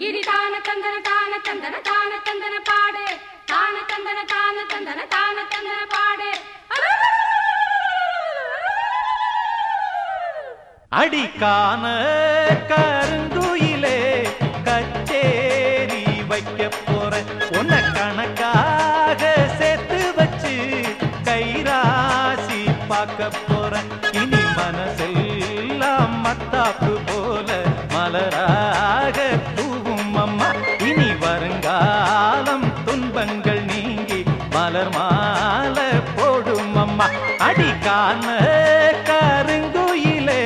ஆமா தான தந்தன தான தந்தன தான தந்தன பாடு. தான தந்தன தான தந்தன தான தந்தன பாடு. அடிக்கான கருந்துயிலே கச்சேரி வைக்க போற உன்ன கணக்காக சேர்த்து வச்சு கைராசி பார்க்க போற. இனி மனசெல்லாம் மத்தாப்பு போல மலரா மலர் மாலை போடும் அம்மா அடிக்கான கருங்குயிலே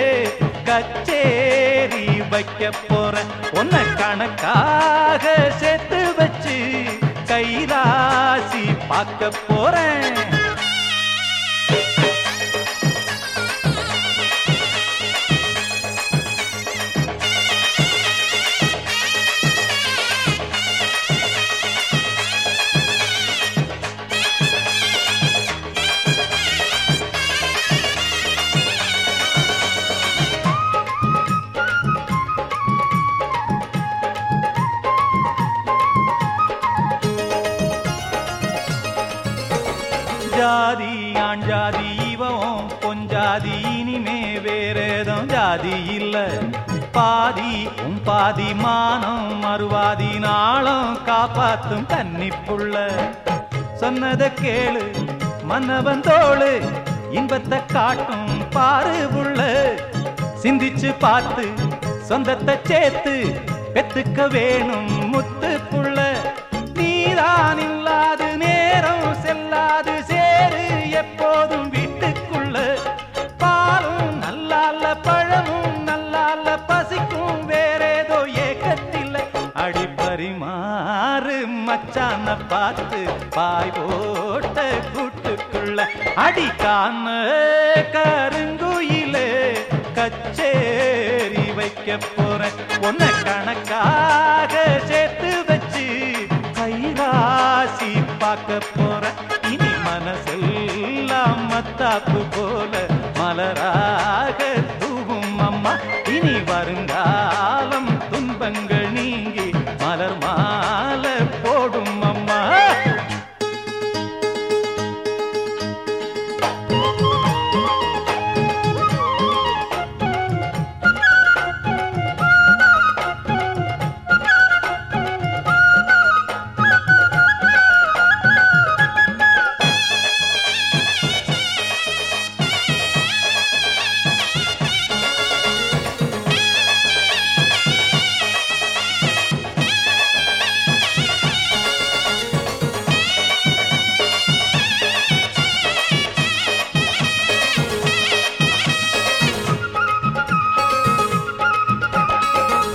கச்சேரி வைக்க போற. உன்னை கணக்காக சேர்த்து வச்சு கைராசி பார்க்க போறேன். ஜாதி ஆண் ஜாதி இவம் பொஞ்சாதி இனிமே வேறேதும் ஜாதி இல்ல. பாதி உன் பாதி மானம் மறுவாதி நாளம் காப்பாத்தும் கன்னிப்புள்ள. சொன்னத கேளு மன்னவன் தோளு இன்பத்தை காட்டும் பாரு உள்ள. சிந்திச்சு பார்த்து சொந்தத்தை சேர்த்து பெத்துக்க வேணும் முத்து புள்ள நீதான் இல்லாது நேரம் செல்லா மச்சான பார்த்து பாய் போட்ட கூட்டுக்குள்ள அடிக்கான கருங்குயிலே கச்சேரி வைக்க போறேன். உன்னை கணக்காக சேர்த்து வச்சு கைராசி பார்க்க போறேன். இனி மனசெல்லாம் மத்தாப்பு போல மலராக தூவும் அம்மா. இனி வருங்கா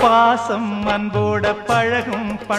பாசம் அன்போட பழகும் பண்